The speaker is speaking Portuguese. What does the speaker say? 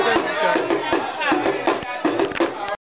Obrigado.